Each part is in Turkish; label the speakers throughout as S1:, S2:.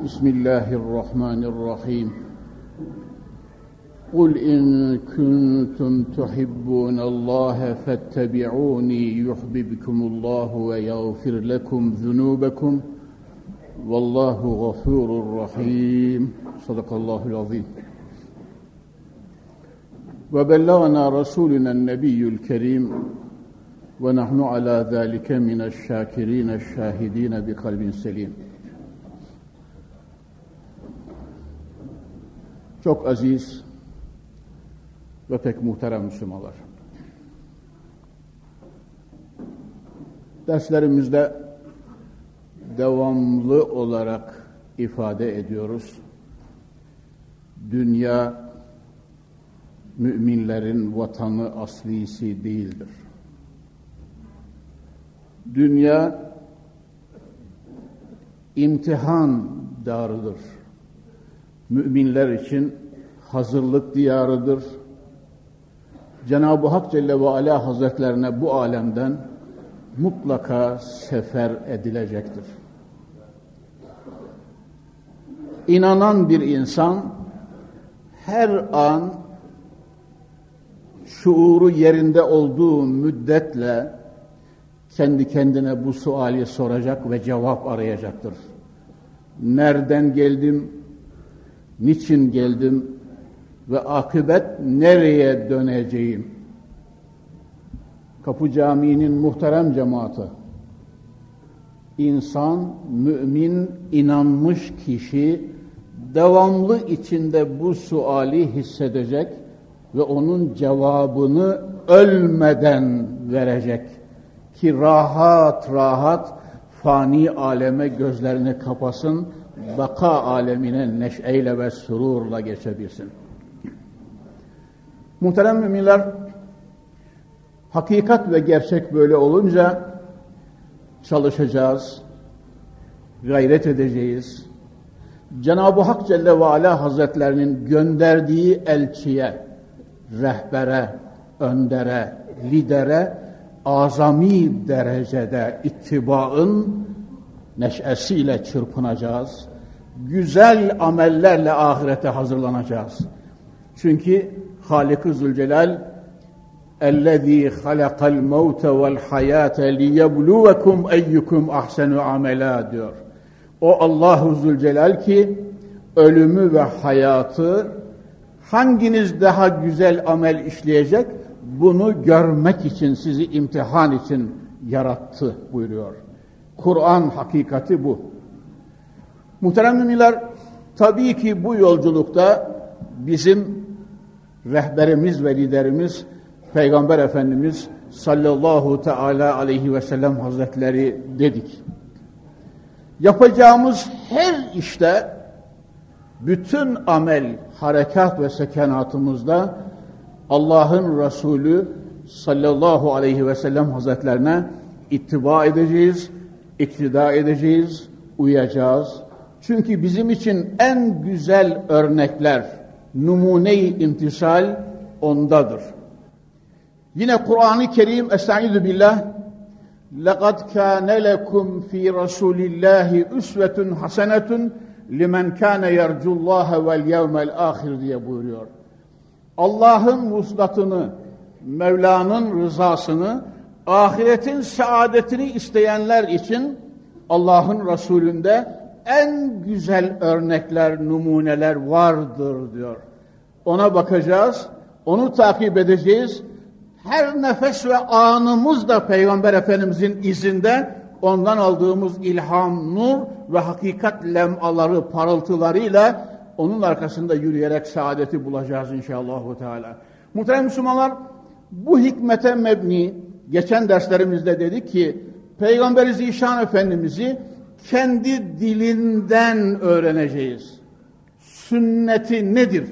S1: بسم الله الرحمن الرحيم. قل إن كنتم تحبون الله فاتبعوني يحببكم الله ويغفر لكم ذنوبكم. والله غفور رحيم. صدق الله العظيم. وبلغنا رسولنا النبي الكريم ونحن على ذلك من الشاكرين الشاهدين بقلب سليم. Çok aziz ve pek muhterem Müslümanlar. Derslerimizde devamlı olarak ifade ediyoruz. Dünya müminlerin vatanı aslisi değildir. Dünya imtihan darıdır. Müminler için hazırlık diyarıdır. Cenab-ı Hak Celle ve Ala Hazretlerine bu alemden mutlaka sefer edilecektir. İnanan bir insan her an şuuru yerinde olduğu müddetle kendi kendine bu suali soracak ve cevap arayacaktır. Nereden geldim, niçin geldim ve akıbet nereye döneceğim? Kapı Camii'nin muhterem cemaati, insan, mümin, inanmış kişi devamlı içinde bu suali hissedecek ve onun cevabını ölmeden verecek ki rahat rahat fani aleme gözlerini kapasın, baka alemine neşeyle ve sururla geçebilsin. Muhterem müminler, hakikat ve gerçek böyle olunca çalışacağız, gayret edeceğiz. Cenab-ı Hak Celle ve Ala Hazretlerinin gönderdiği elçiye, rehbere, öndere, lidere azami derecede ittibaın neşesiyle çırpınacağız Güzel amellerle ahirete hazırlanacağız. Çünkü Halik-i Zülcelal اَلَّذ۪ي خَلَقَ الْمَوْتَ وَالْحَيَاةَ لِيَبْلُوَكُمْ اَيُّكُمْ اَحْسَنُ عَمَلًا diyor. O Allahu Zülcelal ki ölümü ve hayatı hanginiz daha güzel amel işleyecek bunu görmek için sizi imtihan için yarattı buyuruyor. Kur'an hakikati bu. Muhterem müminler tabii ki bu yolculukta bizim rehberimiz ve liderimiz Peygamber Efendimiz sallallahu teala aleyhi ve sellem hazretleri dedik. Yapacağımız her işte bütün amel, harekat ve sekenatımızda Allah'ın Resulü sallallahu aleyhi ve sellem hazretlerine ittiba edeceğiz, iktida edeceğiz, uyacağız. Çünkü bizim için en güzel örnekler, numune-i imtisal ondadır. Yine Kur'an-ı Kerim Estaizu billah لَقَدْ كَانَ لَكُمْ ف۪ي رَسُولِ اللّٰهِ اُسْوَةٌ حَسَنَةٌ لِمَنْ كَانَ يَرْجُ اللّٰهَ وَالْيَوْمَ الْآخِرِ diye buyuruyor. Allah'ın vuslatını, Mevla'nın rızasını, ahiretin saadetini isteyenler için Allah'ın Resulü'nde en güzel örnekler, numuneler vardır diyor. Ona bakacağız, onu takip edeceğiz. Her nefes ve anımız da Peygamber Efendimizin izinde ondan aldığımız ilham, nur ve hakikat lemaları, parıltılarıyla onun arkasında yürüyerek saadeti bulacağız inşallah. Teala. Muhterem Müslümanlar, bu hikmete mebni, geçen derslerimizde dedik ki, Peygamber-i Zişan Efendimiz'i kendi dilinden öğreneceğiz. Sünneti nedir?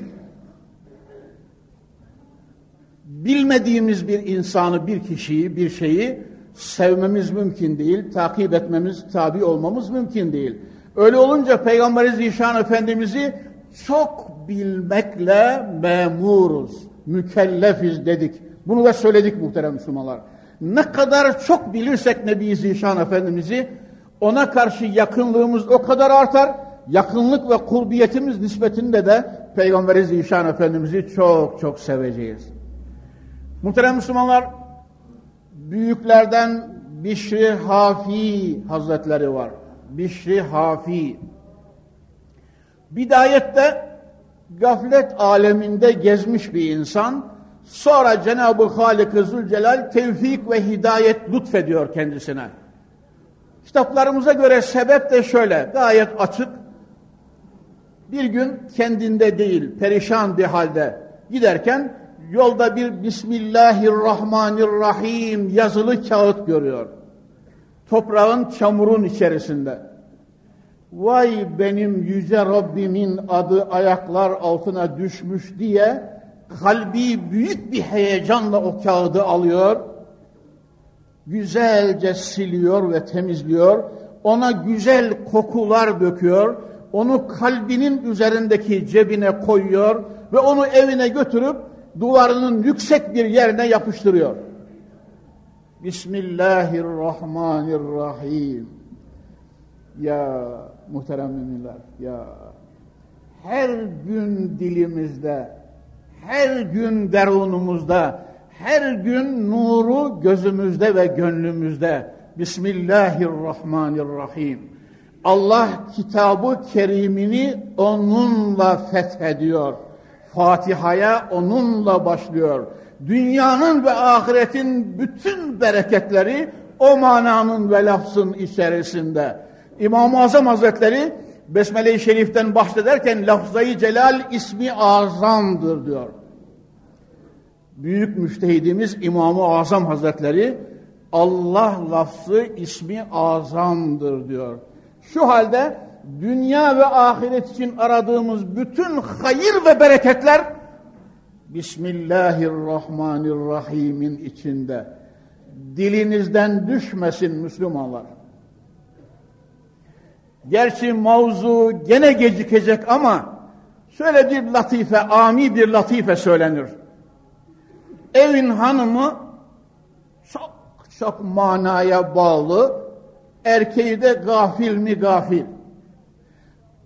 S1: Bilmediğimiz bir insanı, bir kişiyi, bir şeyi sevmemiz mümkün değil, takip etmemiz, tabi olmamız mümkün değil. Öyle olunca Peygamberi Zişan Efendimiz'i çok bilmekle memuruz, mükellefiz dedik. Bunu da söyledik muhterem Müslümanlar. Ne kadar çok bilirsek Nebi Zişan Efendimiz'i ona karşı yakınlığımız o kadar artar. Yakınlık ve kurbiyetimiz nispetinde de Peygamberi Zişan Efendimiz'i çok çok seveceğiz. Muhterem Müslümanlar, büyüklerden Bişri Hafi Hazretleri var. Bişri Hafi. Bidayette gaflet aleminde gezmiş bir insan, sonra Cenab-ı Halik-i Zülcelal tevfik ve hidayet lütfediyor kendisine. Kitaplarımıza göre sebep de şöyle, gayet açık. Bir gün kendinde değil, perişan bir halde giderken yolda bir Bismillahirrahmanirrahim yazılı kağıt görüyor. Toprağın, çamurun içerisinde. Vay benim yüce Rabbimin adı ayaklar altına düşmüş diye kalbi büyük bir heyecanla o kağıdı alıyor güzelce siliyor ve temizliyor. Ona güzel kokular döküyor. Onu kalbinin üzerindeki cebine koyuyor ve onu evine götürüp duvarının yüksek bir yerine yapıştırıyor. Bismillahirrahmanirrahim. Ya muhterem müminler, ya her gün dilimizde, her gün derunumuzda her gün nuru gözümüzde ve gönlümüzde. Bismillahirrahmanirrahim. Allah kitabı kerimini onunla fethediyor. Fatiha'ya onunla başlıyor. Dünyanın ve ahiretin bütün bereketleri o mananın ve lafzın içerisinde. İmam-ı Azam Hazretleri Besmele-i Şerif'ten bahsederken lafzayı celal ismi azamdır diyor büyük müştehidimiz İmam-ı Azam Hazretleri Allah lafzı ismi azamdır diyor. Şu halde dünya ve ahiret için aradığımız bütün hayır ve bereketler Bismillahirrahmanirrahim'in içinde. Dilinizden düşmesin Müslümanlar. Gerçi mavzu gene gecikecek ama şöyle bir latife, ami bir latife söylenir evin hanımı çok çok manaya bağlı, erkeği de gafil mi gafil.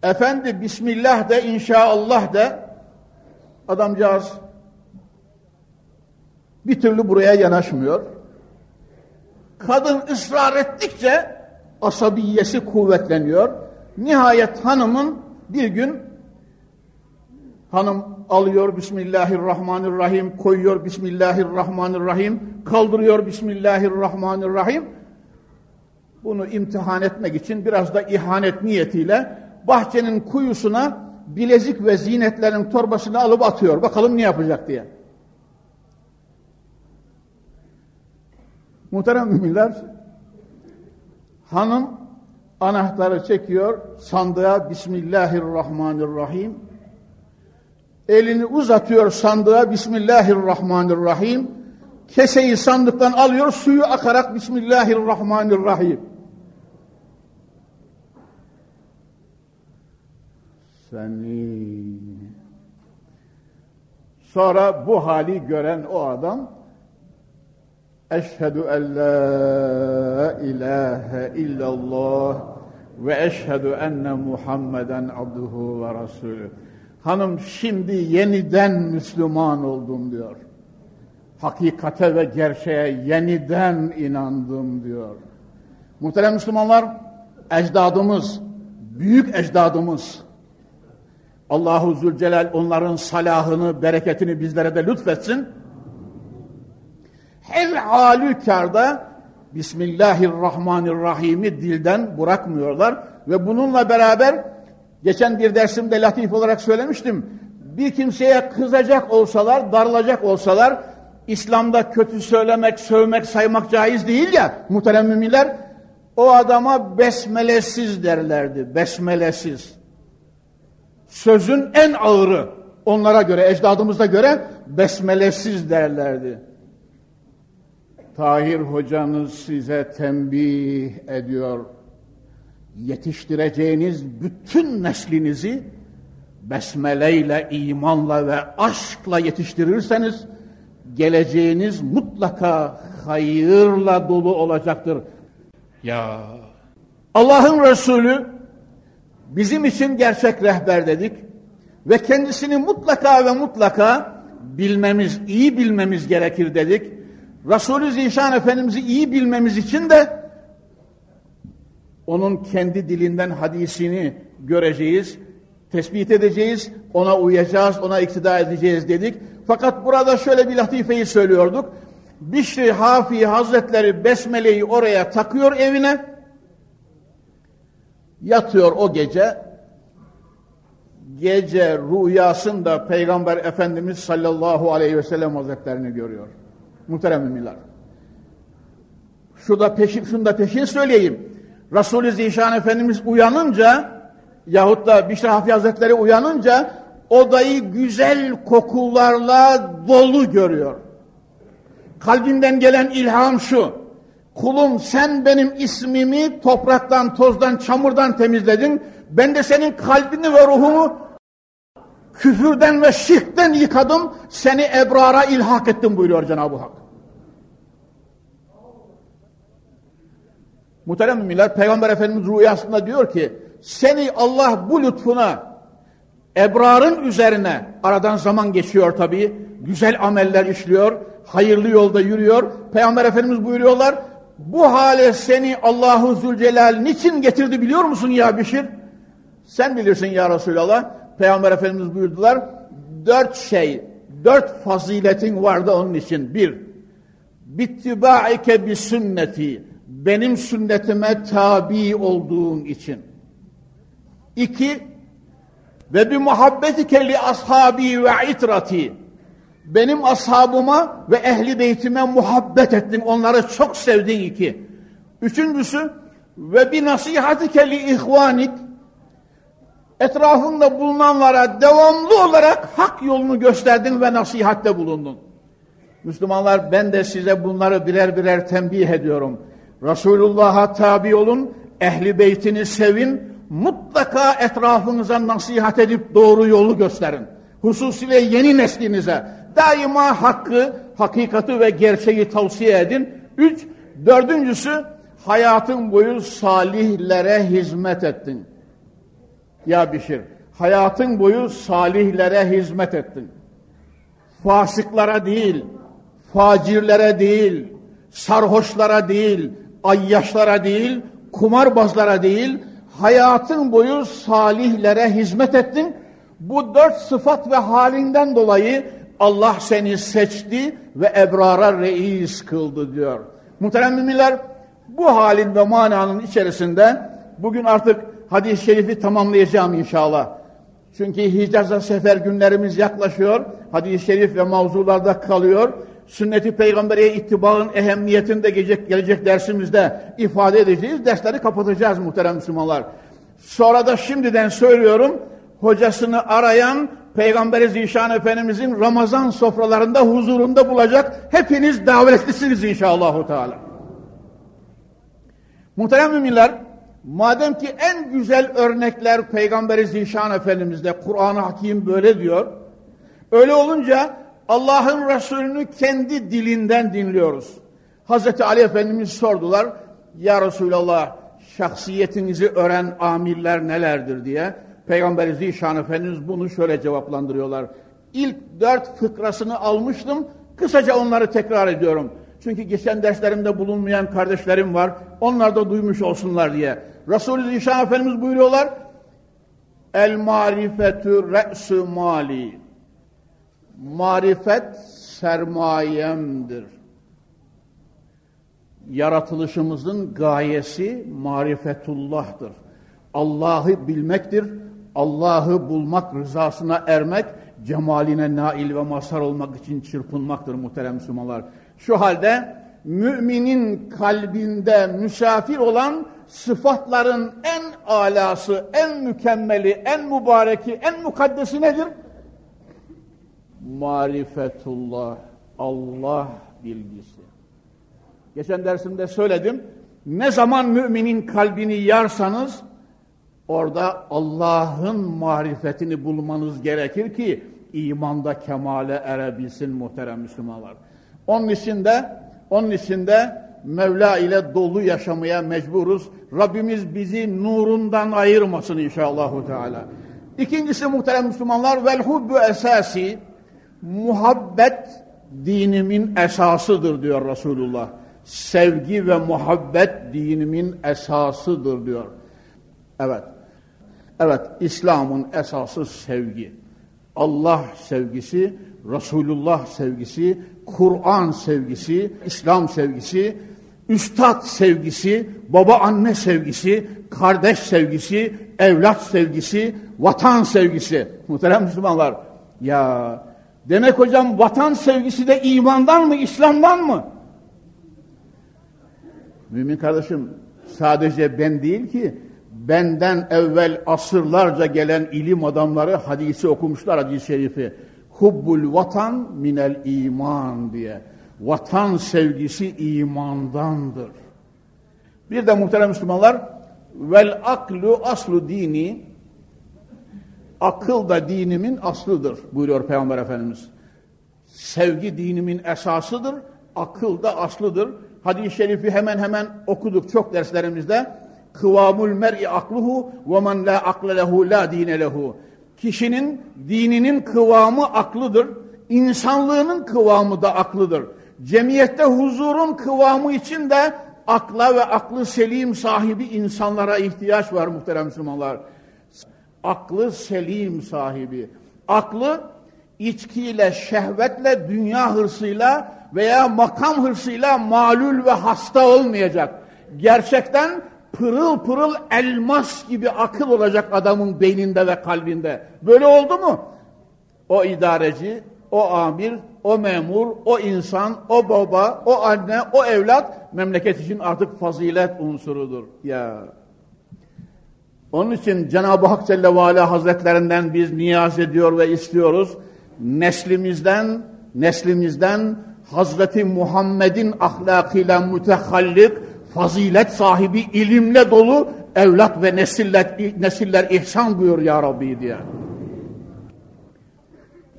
S1: Efendi Bismillah de inşallah de adamcağız bir türlü buraya yanaşmıyor. Kadın ısrar ettikçe asabiyesi kuvvetleniyor. Nihayet hanımın bir gün hanım alıyor Bismillahirrahmanirrahim, koyuyor Bismillahirrahmanirrahim, kaldırıyor Bismillahirrahmanirrahim. Bunu imtihan etmek için biraz da ihanet niyetiyle bahçenin kuyusuna bilezik ve zinetlerin torbasını alıp atıyor. Bakalım ne yapacak diye. Muhterem müminler, hanım anahtarı çekiyor, sandığa Bismillahirrahmanirrahim, elini uzatıyor sandığa Bismillahirrahmanirrahim. Keseyi sandıktan alıyor, suyu akarak Bismillahirrahmanirrahim. Seni. Sonra bu hali gören o adam Eşhedü en la ilahe illallah ve eşhedü enne Muhammeden abduhu ve rasulü. Hanım şimdi yeniden Müslüman oldum diyor. Hakikate ve gerçeğe yeniden inandım diyor. Muhterem Müslümanlar, ecdadımız, büyük ecdadımız, Allahu Zülcelal onların salahını, bereketini bizlere de lütfetsin. Her halükarda Bismillahirrahmanirrahim'i dilden bırakmıyorlar ve bununla beraber Geçen bir dersimde latif olarak söylemiştim. Bir kimseye kızacak olsalar, darılacak olsalar, İslam'da kötü söylemek, sövmek, saymak caiz değil ya muhterem müminler. O adama besmelesiz derlerdi, besmelesiz. Sözün en ağırı onlara göre, ecdadımıza göre besmelesiz derlerdi. Tahir hocanız size tembih ediyor. Yetiştireceğiniz bütün neslinizi besmeleyle, imanla ve aşkla yetiştirirseniz geleceğiniz mutlaka hayırla dolu olacaktır. Ya Allah'ın Resulü bizim için gerçek rehber dedik ve kendisini mutlaka ve mutlaka bilmemiz, iyi bilmemiz gerekir dedik. Resulü Zişan Efendimiz'i iyi bilmemiz için de onun kendi dilinden hadisini göreceğiz, tespit edeceğiz, ona uyacağız, ona iktida edeceğiz dedik. Fakat burada şöyle bir latifeyi söylüyorduk. Bişri Hafi Hazretleri Besmele'yi oraya takıyor evine. Yatıyor o gece. Gece rüyasında Peygamber Efendimiz sallallahu aleyhi ve sellem Hazretlerini görüyor. Muhterem müminler. Şurada peşin, şunu da peşin söyleyeyim. Resulü Zişan Efendimiz uyanınca yahut da Bişri Hafi Hazretleri uyanınca odayı güzel kokularla dolu görüyor. Kalbinden gelen ilham şu. Kulum sen benim ismimi topraktan, tozdan, çamurdan temizledin. Ben de senin kalbini ve ruhunu küfürden ve şirkten yıkadım. Seni ebrara ilhak ettim buyuruyor Cenab-ı Hak. Muhterem müminler, Peygamber Efendimiz rüyasında diyor ki, seni Allah bu lütfuna, ebrarın üzerine, aradan zaman geçiyor tabii, güzel ameller işliyor, hayırlı yolda yürüyor. Peygamber Efendimiz buyuruyorlar, bu hale seni Allahu Zülcelal niçin getirdi biliyor musun ya Bişir? Sen bilirsin ya Resulallah. Peygamber Efendimiz buyurdular, dört şey, dört faziletin vardı onun için. Bir, bittibaike bi sünneti, benim sünnetime tabi olduğun için. İki, ve bi muhabbetike li ashabi ve itrati, benim ashabıma ve ehli beytime muhabbet ettin, onları çok sevdin iki. Üçüncüsü, ve bir nasihatike li ihvanik, etrafında bulunanlara devamlı olarak hak yolunu gösterdin ve nasihatte bulundun. Müslümanlar ben de size bunları birer birer tembih ediyorum. Resulullah'a tabi olun, ehli beytini sevin, mutlaka etrafınıza nasihat edip doğru yolu gösterin. Hususiyle yeni neslinize daima hakkı, hakikati ve gerçeği tavsiye edin. Üç, dördüncüsü hayatın boyu salihlere hizmet ettin. Ya Bişir, hayatın boyu salihlere hizmet ettin. Fasıklara değil, facirlere değil, sarhoşlara değil, ayyaşlara değil, kumarbazlara değil, hayatın boyu salihlere hizmet ettin. Bu dört sıfat ve halinden dolayı Allah seni seçti ve ebrara reis kıldı diyor. Muhterem müminler bu halin ve mananın içerisinde bugün artık hadis-i şerifi tamamlayacağım inşallah. Çünkü Hicaz'a sefer günlerimiz yaklaşıyor. Hadis-i şerif ve mavzularda kalıyor. Sünnet-i peygamberiye ittibaın ehemmiyetini de gelecek, gelecek dersimizde ifade edeceğiz. Dersleri kapatacağız muhterem Müslümanlar. Sonra da şimdiden söylüyorum, hocasını arayan Peygamberi Zişan Efendimizin Ramazan sofralarında huzurunda bulacak. Hepiniz davetlisiniz inşallah. Teala. Muhterem müminler, madem ki en güzel örnekler Peygamberi Zişan Efendimiz'de, Kur'an-ı Hakim böyle diyor. Öyle olunca Allah'ın Resulünü kendi dilinden dinliyoruz. Hazreti Ali Efendimiz sordular, Ya Resulallah şahsiyetinizi öğren amirler nelerdir diye. Peygamber Zişan Efendimiz bunu şöyle cevaplandırıyorlar. İlk dört fıkrasını almıştım, kısaca onları tekrar ediyorum. Çünkü geçen derslerimde bulunmayan kardeşlerim var, onlar da duymuş olsunlar diye. Resulü Zişan Efendimiz buyuruyorlar, El marifetü re'sü mali. Marifet sermayemdir. Yaratılışımızın gayesi marifetullah'tır. Allah'ı bilmektir, Allah'ı bulmak, rızasına ermek, cemaline nail ve mazhar olmak için çırpınmaktır muhterem Müslümanlar. Şu halde müminin kalbinde misafir olan sıfatların en alası, en mükemmeli, en mübareki, en mukaddesi nedir? Marifetullah, Allah bilgisi. Geçen dersimde söyledim. Ne zaman müminin kalbini yarsanız orada Allah'ın marifetini bulmanız gerekir ki imanda kemale erebilsin muhterem Müslümanlar. Onun için de onun için de Mevla ile dolu yaşamaya mecburuz. Rabbimiz bizi nurundan ayırmasın inşallahü teala. İkincisi muhterem Müslümanlar vel hubbu esasi muhabbet dinimin esasıdır diyor Resulullah. Sevgi ve muhabbet dinimin esasıdır diyor. Evet. Evet, İslam'ın esası sevgi. Allah sevgisi, Resulullah sevgisi, Kur'an sevgisi, İslam sevgisi, üstad sevgisi, baba anne sevgisi, kardeş sevgisi, evlat sevgisi, vatan sevgisi. Muhterem Müslümanlar, ya demek hocam vatan sevgisi de imandan mı, İslam'dan mı? Mümin kardeşim, sadece ben değil ki, benden evvel asırlarca gelen ilim adamları hadisi okumuşlar hadis-i şerifi. Hubbul vatan minel iman diye. Vatan sevgisi imandandır. Bir de muhterem Müslümanlar vel aklu aslu dini akıl da dinimin aslıdır buyuruyor Peygamber Efendimiz. Sevgi dinimin esasıdır, akıl da aslıdır. Hadis-i şerifi hemen hemen okuduk çok derslerimizde. Kıvamul mer'i akluhu ve men la akle lehu la dine lehu. Kişinin dininin kıvamı aklıdır. İnsanlığının kıvamı da aklıdır. Cemiyette huzurun kıvamı için de akla ve aklı selim sahibi insanlara ihtiyaç var muhterem Müslümanlar. Aklı selim sahibi. Aklı içkiyle, şehvetle, dünya hırsıyla veya makam hırsıyla malul ve hasta olmayacak. Gerçekten pırıl pırıl elmas gibi akıl olacak adamın beyninde ve kalbinde. Böyle oldu mu? O idareci, o amir, o memur, o insan, o baba, o anne, o evlat memleket için artık fazilet unsurudur. Ya. Onun için Cenab-ı Hak Celle ve Ala Hazretlerinden biz niyaz ediyor ve istiyoruz. Neslimizden, neslimizden Hazreti Muhammed'in ahlakıyla mütehallik, fazilet sahibi, ilimle dolu evlat ve nesiller, nesiller ihsan buyur ya Rabbi diye.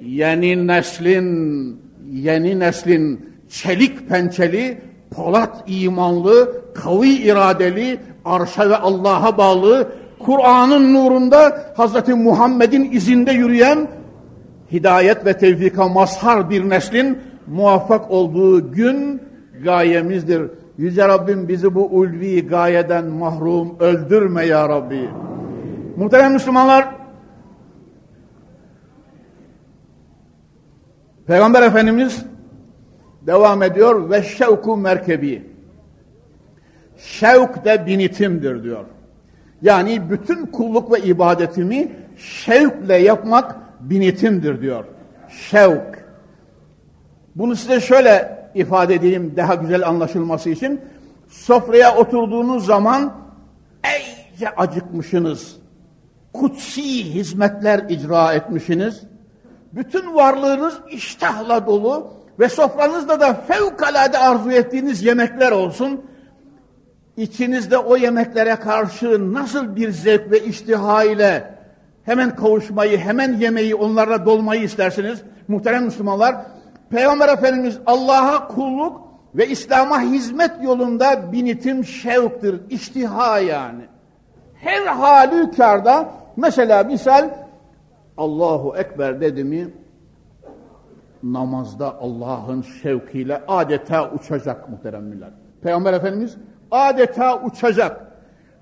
S1: Yeni neslin, yeni neslin çelik pençeli, polat imanlı, kavi iradeli, arşa ve Allah'a bağlı, Kur'an'ın nurunda Hazreti Muhammed'in izinde yürüyen hidayet ve tevfika mazhar bir neslin muvaffak olduğu gün gayemizdir. Yüce Rabbim bizi bu ulvi gayeden mahrum öldürme ya Rabbi. Muhterem Müslümanlar, Peygamber Efendimiz devam ediyor ve şevku merkebi. Şevk de binitimdir diyor. Yani bütün kulluk ve ibadetimi şevkle yapmak binitimdir diyor. Şevk. Bunu size şöyle ifade edeyim daha güzel anlaşılması için. Sofraya oturduğunuz zaman iyice acıkmışsınız. Kutsi hizmetler icra etmişsiniz. Bütün varlığınız iştahla dolu ve sofranızda da fevkalade arzu ettiğiniz yemekler olsun. İçinizde o yemeklere karşı nasıl bir zevk ve iştiha ile hemen kavuşmayı, hemen yemeği, onlarla dolmayı istersiniz. Muhterem Müslümanlar, Peygamber Efendimiz Allah'a kulluk ve İslam'a hizmet yolunda binitim şevktir, iştiha yani. Her halükarda mesela misal Allahu Ekber dedi mi namazda Allah'ın şevkiyle adeta uçacak muhterem millet. Peygamber Efendimiz adeta uçacak.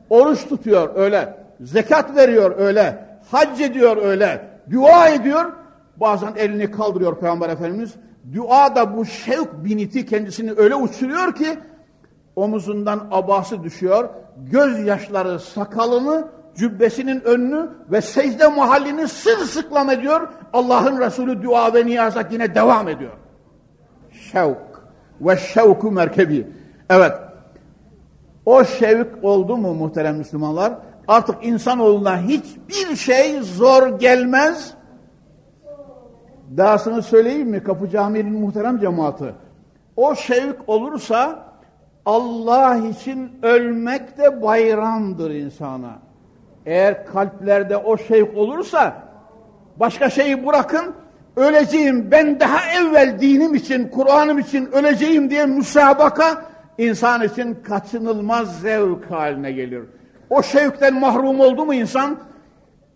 S1: Oruç tutuyor öyle, zekat veriyor öyle, hac ediyor öyle, dua ediyor. Bazen elini kaldırıyor Peygamber Efendimiz. Dua da bu şevk biniti kendisini öyle uçuruyor ki omuzundan abası düşüyor. Gözyaşları sakalını, cübbesinin önünü ve secde mahallini sırsıklam ediyor. Allah'ın Resulü dua ve niyaza yine devam ediyor. Şevk. ve şevku merkebi. Evet. O şevk oldu mu muhterem Müslümanlar? Artık insanoğluna hiçbir şey zor gelmez. Dahasını söyleyeyim mi Kapı Camii'nin muhterem cemaati? O şevk olursa Allah için ölmek de bayramdır insana. Eğer kalplerde o şevk olursa başka şeyi bırakın öleceğim ben daha evvel dinim için Kur'an'ım için öleceğim diye müsabaka insan için kaçınılmaz zevk haline gelir. O şevkten mahrum oldu mu insan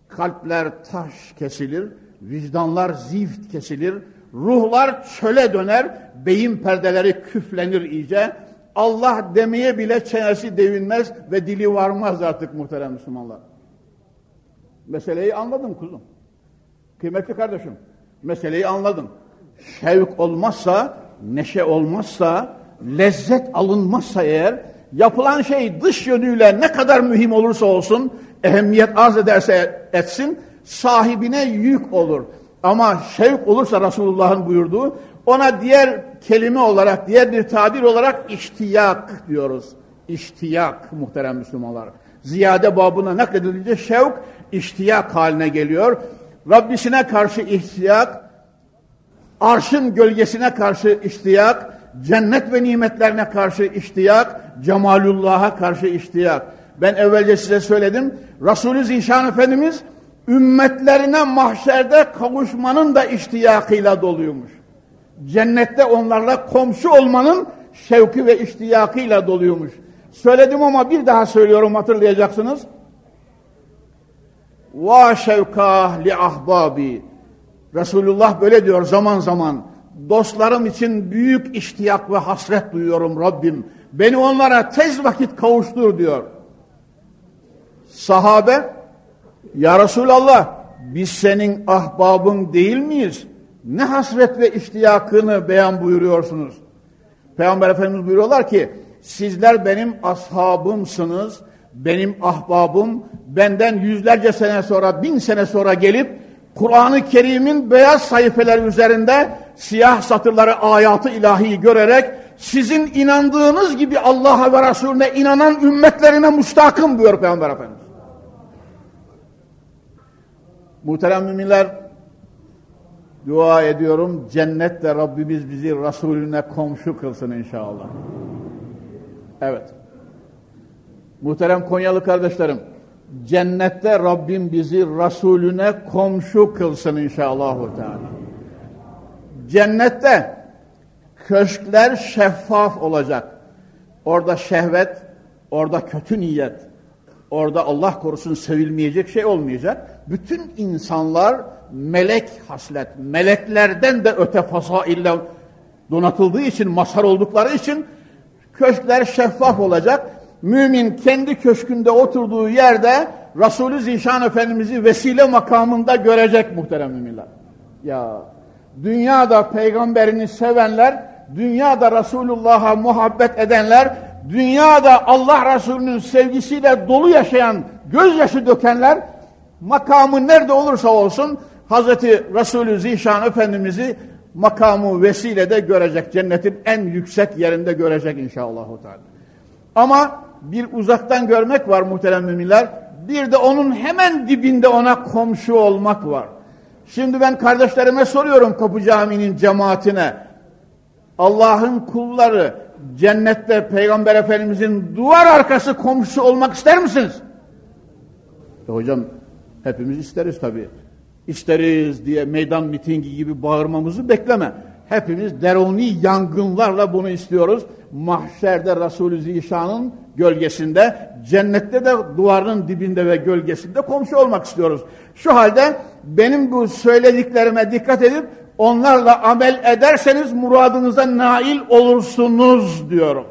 S1: kalpler taş kesilir, vicdanlar zift kesilir, ruhlar çöle döner, beyin perdeleri küflenir iyice. Allah demeye bile çenesi devinmez ve dili varmaz artık muhterem Müslümanlar. Meseleyi anladım kuzum. Kıymetli kardeşim, meseleyi anladım. Şevk olmazsa, neşe olmazsa, lezzet alınmazsa eğer, yapılan şey dış yönüyle ne kadar mühim olursa olsun, ehemmiyet arz ederse etsin, sahibine yük olur. Ama şevk olursa Resulullah'ın buyurduğu, ona diğer kelime olarak, diğer bir tabir olarak iştiyak diyoruz. İştiyak muhterem Müslümanlar. Ziyade babına nakledilince şevk, iştiyak haline geliyor. Rabbisine karşı ihtiyak, arşın gölgesine karşı iştiyak, cennet ve nimetlerine karşı iştiyak, cemalullah'a karşı iştiyak. Ben evvelce size söyledim, Resulü Zişan Efendimiz ümmetlerine mahşerde kavuşmanın da iştiyakıyla doluymuş. Cennette onlarla komşu olmanın şevki ve iştiyakıyla doluymuş. Söyledim ama bir daha söylüyorum hatırlayacaksınız. Va şevkah li ahbabi. Resulullah böyle diyor zaman zaman. Dostlarım için büyük iştiyak ve hasret duyuyorum Rabbim. Beni onlara tez vakit kavuştur diyor. Sahabe, Ya Resulallah biz senin ahbabın değil miyiz? Ne hasret ve iştiyakını beyan buyuruyorsunuz. Peygamber Efendimiz buyuruyorlar ki, sizler benim ashabımsınız, benim ahbabım, benden yüzlerce sene sonra, bin sene sonra gelip, Kur'an-ı Kerim'in beyaz sayfeler üzerinde siyah satırları ayatı ilahiyi görerek sizin inandığınız gibi Allah'a ve Resulüne inanan ümmetlerine müstakım buyuruyor Peygamber Efendimiz. Muhterem müminler dua ediyorum cennette Rabbimiz bizi Resulüne komşu kılsın inşallah. Evet. Muhterem Konyalı kardeşlerim cennette Rabbim bizi Resulüne komşu kılsın inşallah. Cennette köşkler şeffaf olacak. Orada şehvet, orada kötü niyet, orada Allah korusun sevilmeyecek şey olmayacak. Bütün insanlar melek haslet, meleklerden de öte fasaille donatıldığı için, mazhar oldukları için köşkler şeffaf olacak mümin kendi köşkünde oturduğu yerde Resulü Zişan Efendimiz'i vesile makamında görecek muhterem müminler. Ya dünyada peygamberini sevenler, dünyada Resulullah'a muhabbet edenler, dünyada Allah Resulü'nün sevgisiyle dolu yaşayan, gözyaşı dökenler, makamı nerede olursa olsun Hazreti Resulü Zişan Efendimiz'i makamı vesile de görecek. Cennetin en yüksek yerinde görecek inşallah. Ama bir uzaktan görmek var muhterem müminler. Bir de onun hemen dibinde ona komşu olmak var. Şimdi ben kardeşlerime soruyorum Kapı Camii'nin cemaatine. Allah'ın kulları cennette Peygamber Efendimizin duvar arkası komşusu olmak ister misiniz? E hocam hepimiz isteriz tabii. İsteriz diye meydan mitingi gibi bağırmamızı bekleme. Hepimiz deroni yangınlarla bunu istiyoruz. Mahşerde Resulü Zişan'ın gölgesinde, cennette de duvarın dibinde ve gölgesinde komşu olmak istiyoruz. Şu halde benim bu söylediklerime dikkat edip onlarla amel ederseniz muradınıza nail olursunuz diyorum.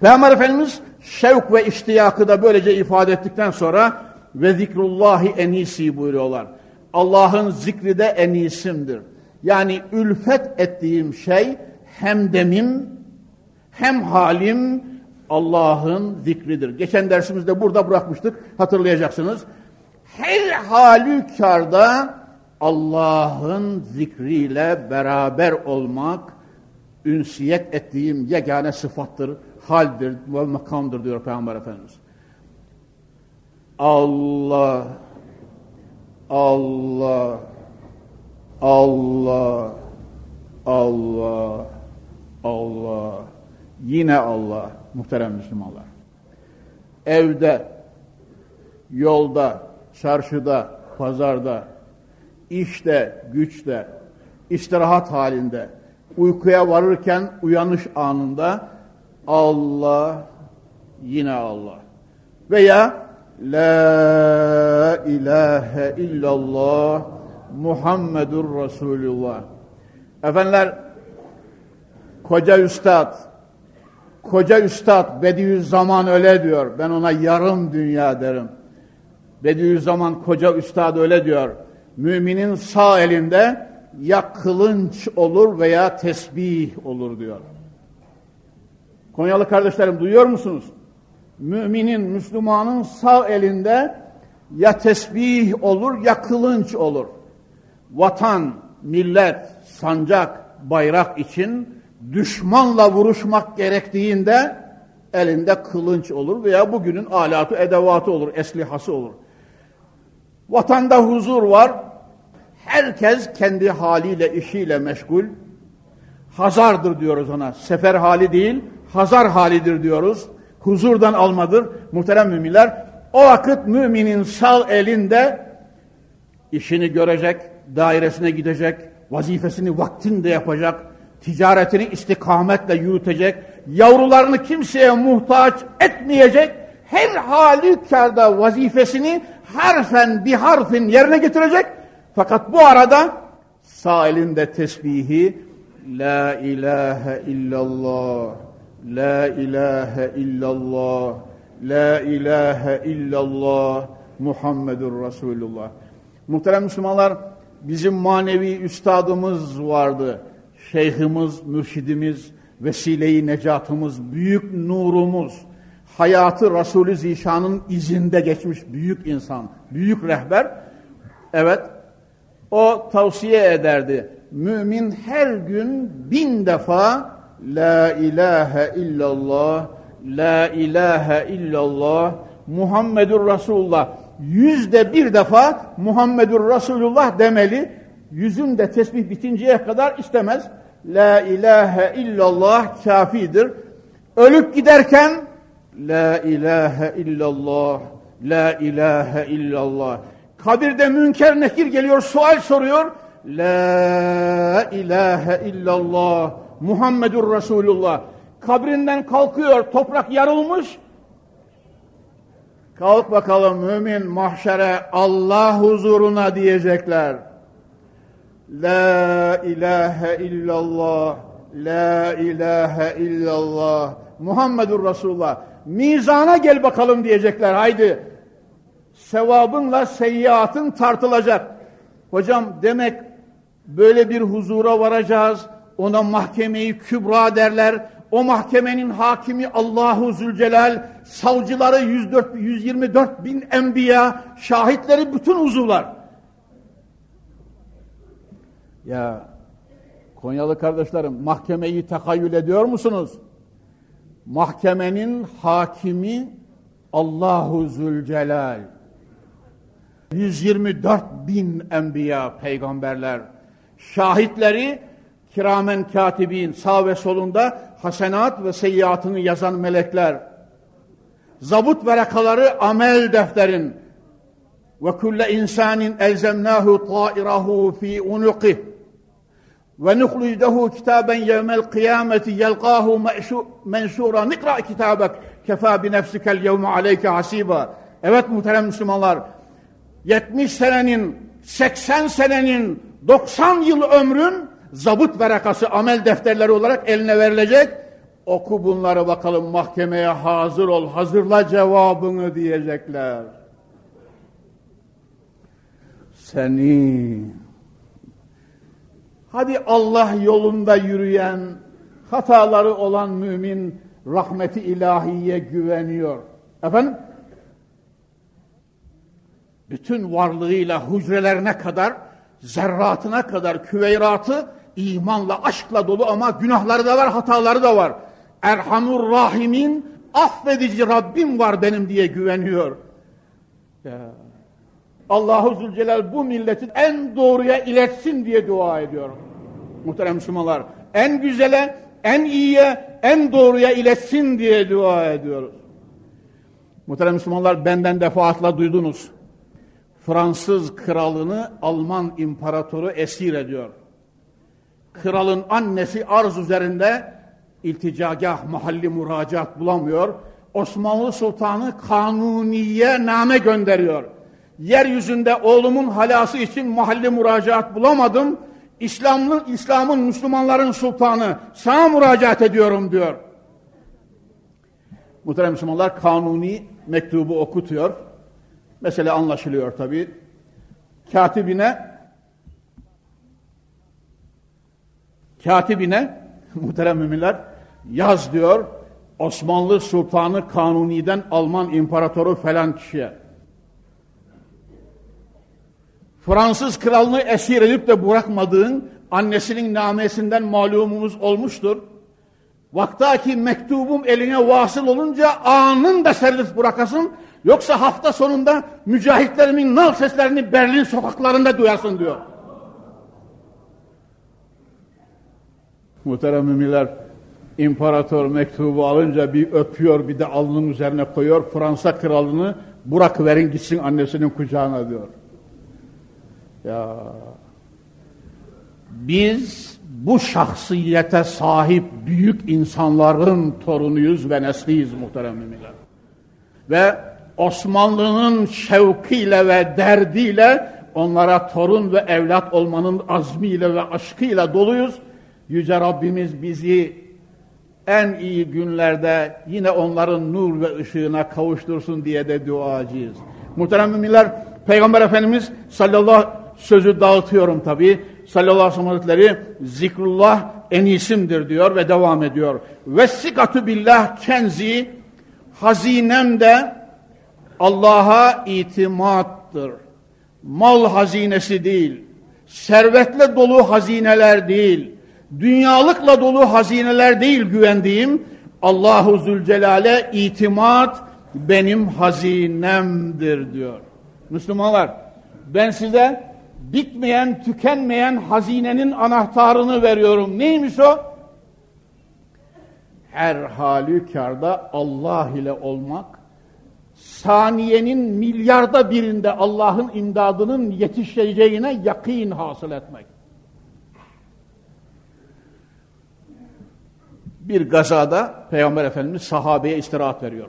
S1: Peygamber Efendimiz şevk ve iştiyakı da böylece ifade ettikten sonra ve zikrullahi enisi buyuruyorlar. Allah'ın zikri de enisimdir. Yani ülfet ettiğim şey hem demim hem halim Allah'ın zikridir. Geçen dersimizde burada bırakmıştık hatırlayacaksınız. Her halükarda Allah'ın zikriyle beraber olmak ünsiyet ettiğim yegane sıfattır, haldir ve makamdır diyor Peygamber Efendimiz. Allah, Allah, Allah, Allah, Allah, yine Allah, muhterem Müslümanlar. Evde, yolda, çarşıda, pazarda, işte, güçte, istirahat halinde, uykuya varırken uyanış anında Allah, yine Allah. Veya La ilahe illallah Muhammedur Resulullah. Efendiler, koca üstad, koca üstad Bediüzzaman öyle diyor. Ben ona yarım dünya derim. Bediüzzaman koca üstad öyle diyor. Müminin sağ elinde ya kılınç olur veya tesbih olur diyor. Konyalı kardeşlerim duyuyor musunuz? Müminin, Müslümanın sağ elinde ya tesbih olur ya kılınç olur. Vatan, millet, sancak, bayrak için düşmanla vuruşmak gerektiğinde elinde kılınç olur veya bugünün alatı, edevatı olur, eslihası olur. Vatanda huzur var. Herkes kendi haliyle, işiyle meşgul. Hazardır diyoruz ona. Sefer hali değil, hazar halidir diyoruz. Huzurdan almadır. Muhterem müminler, o vakit müminin sağ elinde işini görecek, dairesine gidecek, vazifesini vaktinde yapacak, ticaretini istikametle yürütecek, yavrularını kimseye muhtaç etmeyecek, her halükarda vazifesini harfen bir harfin yerine getirecek. Fakat bu arada sağ elinde tesbihi La ilahe illallah La ilahe illallah La ilahe illallah Muhammedur Resulullah Muhterem Müslümanlar bizim manevi üstadımız vardı. Şeyhimiz, mürşidimiz, vesile-i necatımız, büyük nurumuz hayatı Resulü Zişan'ın izinde geçmiş büyük insan, büyük rehber. Evet, o tavsiye ederdi. Mümin her gün bin defa La ilahe illallah, La ilahe illallah, Muhammedur Resulullah. Yüzde bir defa Muhammedur Resulullah demeli. Yüzünde tesbih bitinceye kadar istemez. La ilahe illallah kafidir. Ölüp giderken La ilahe illallah, la ilahe illallah. Kabirde münker nekir geliyor, sual soruyor. La ilahe illallah, Muhammedur Resulullah. Kabrinden kalkıyor, toprak yarılmış. Kalk bakalım mümin mahşere Allah huzuruna diyecekler. La ilahe illallah, la ilahe illallah, Muhammedur Resulullah. Mizana gel bakalım diyecekler haydi. Sevabınla seyyiatın tartılacak. Hocam demek böyle bir huzura varacağız. Ona mahkemeyi kübra derler. O mahkemenin hakimi Allahu Zülcelal, savcıları 104, 124 bin enbiya, şahitleri bütün uzuvlar. Ya Konyalı kardeşlerim mahkemeyi tekayyül ediyor musunuz? Mahkemenin hakimi Allahu Zülcelal. 124 bin enbiya, peygamberler, şahitleri kiramen katibin, sağ ve solunda hasenat ve seyyiatını yazan melekler, zabut verakaları amel defterin. Ve kulle insanin elzemnahu ta'irahu fi unuqih ve nukhrijuhu kitaben yevmel kıyameti yelqahu menşura nikra kitabek kefa bi nefsikel yevme aleyke hasiba. Evet muhterem Müslümanlar 70 senenin 80 senenin 90 yıl ömrün zabıt verakası amel defterleri olarak eline verilecek. Oku bunları bakalım mahkemeye hazır ol, hazırla cevabını diyecekler. Seni Hadi Allah yolunda yürüyen, hataları olan mümin rahmeti ilahiye güveniyor. Efendim? Bütün varlığıyla hücrelerine kadar, zerratına kadar, küveyratı imanla, aşkla dolu ama günahları da var, hataları da var. Erhamur Rahimin affedici Rabbim var benim diye güveniyor. Ya. Allahu Zülcelal bu milletin en doğruya iletsin diye dua ediyorum. Muhterem Müslümanlar, en güzele, en iyiye, en doğruya iletsin diye dua ediyoruz. Muhterem Müslümanlar benden defaatla duydunuz. Fransız kralını Alman imparatoru esir ediyor. Kralın annesi arz üzerinde ilticagah, mahalli müracaat bulamıyor. Osmanlı Sultanı kanuniye name gönderiyor. Yeryüzünde oğlumun halası için mahalli müracaat bulamadım. İslam'ın, İslam'ın, Müslümanların sultanı sana müracaat ediyorum diyor. Muhterem Müslümanlar kanuni mektubu okutuyor. Mesele anlaşılıyor tabi. Katibine katibine muhterem müminler yaz diyor Osmanlı Sultanı Kanuni'den Alman İmparatoru falan kişiye. Fransız kralını esir edip de bırakmadığın annesinin namesinden malumumuz olmuştur. Vaktaki mektubum eline vasıl olunca anında servis bırakasın yoksa hafta sonunda mücahitlerimin nal seslerini Berlin sokaklarında duyarsın diyor. Muhterem müminler imparator mektubu alınca bir öpüyor bir de alnının üzerine koyuyor. Fransa kralını bırakıverin gitsin annesinin kucağına diyor. Ya biz bu şahsiyete sahip büyük insanların torunuyuz ve nesliyiz muhterem müminler. Ve Osmanlı'nın şevkiyle ve derdiyle onlara torun ve evlat olmanın azmiyle ve aşkıyla doluyuz. Yüce Rabbimiz bizi en iyi günlerde yine onların nur ve ışığına kavuştursun diye de duacıyız. Muhterem müminler, Peygamber Efendimiz sallallahu sözü dağıtıyorum tabi. Sallallahu aleyhi ve zikrullah en isimdir diyor ve devam ediyor. Vessikatü billah kenzi hazinem de Allah'a itimattır. Mal hazinesi değil, servetle dolu hazineler değil, dünyalıkla dolu hazineler değil güvendiğim Allahu Zülcelal'e itimat benim hazinemdir diyor. Müslümanlar ben size bitmeyen, tükenmeyen hazinenin anahtarını veriyorum. Neymiş o? Her halükarda Allah ile olmak, saniyenin milyarda birinde Allah'ın imdadının yetişeceğine yakin hasıl etmek. Bir gazada Peygamber Efendimiz sahabeye istirahat veriyor.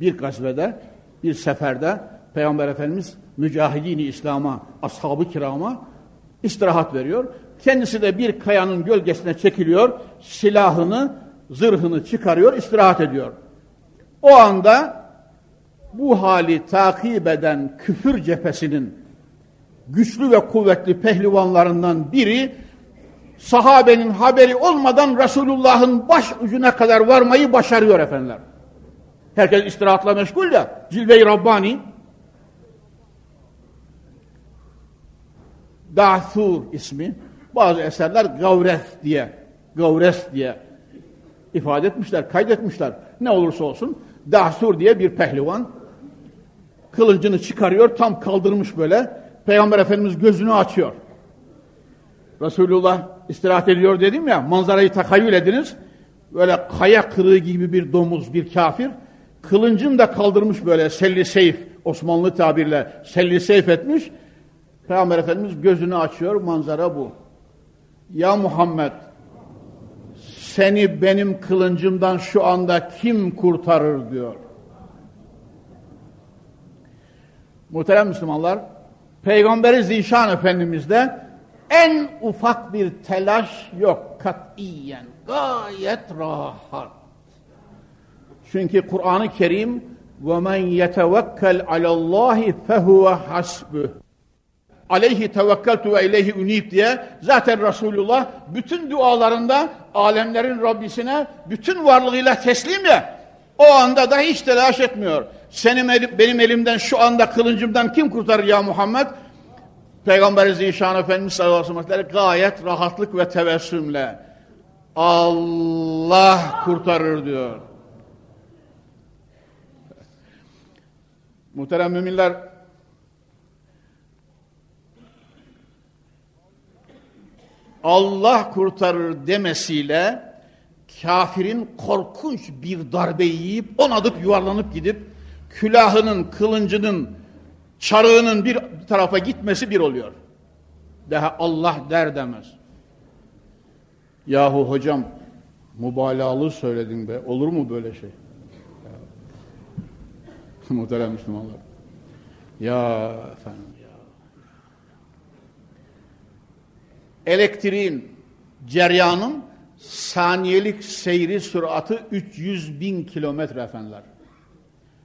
S1: Bir gazvede, bir seferde Peygamber Efendimiz mücahidini İslam'a, ashab-ı kirama istirahat veriyor. Kendisi de bir kayanın gölgesine çekiliyor, silahını, zırhını çıkarıyor, istirahat ediyor. O anda bu hali takip eden küfür cephesinin güçlü ve kuvvetli pehlivanlarından biri sahabenin haberi olmadan Resulullah'ın baş ucuna kadar varmayı başarıyor efendiler. Herkes istirahatla meşgul ya. Cilve-i Rabbani Da'thur ismi. Bazı eserler Gavres diye, Gavres diye ifade etmişler, kaydetmişler. Ne olursa olsun Da'thur diye bir pehlivan kılıncını çıkarıyor, tam kaldırmış böyle. Peygamber Efendimiz gözünü açıyor. Resulullah istirahat ediyor dedim ya, manzarayı takayyül ediniz. Böyle kaya kırığı gibi bir domuz, bir kafir. Kılıncını da kaldırmış böyle selli seyf, Osmanlı tabirle selli seyf etmiş. Peygamber Efendimiz gözünü açıyor, manzara bu. Ya Muhammed, seni benim kılıncımdan şu anda kim kurtarır diyor. Muhterem Müslümanlar, Peygamberi Zişan Efendimiz'de en ufak bir telaş yok katiyen, gayet rahat. Çünkü Kur'an-ı Kerim وَمَنْ يَتَوَكَّلْ عَلَى اللّٰهِ فَهُوَ حَسْبُهُ aleyhi tevekkeltu ve ileyhi unib diye zaten Resulullah bütün dualarında alemlerin Rabbisine bütün varlığıyla teslim ya o anda da hiç telaş etmiyor. Senin benim elimden şu anda kılıncımdan kim kurtarır ya Muhammed? Peygamber Zişan Efendimiz sallallahu aleyhi ve sellem gayet rahatlık ve tebessümle Allah kurtarır diyor. Muhterem müminler Allah kurtarır demesiyle kafirin korkunç bir darbe yiyip on adıp yuvarlanıp gidip külahının, kılıncının, çarığının bir tarafa gitmesi bir oluyor. Daha Allah der demez. Yahu hocam mübalağalı söyledin be. Olur mu böyle şey? Muhterem Müslümanlar. Ya efendim ya. Elektriğin, ceryanın saniyelik seyri süratı 300 bin kilometre efendiler.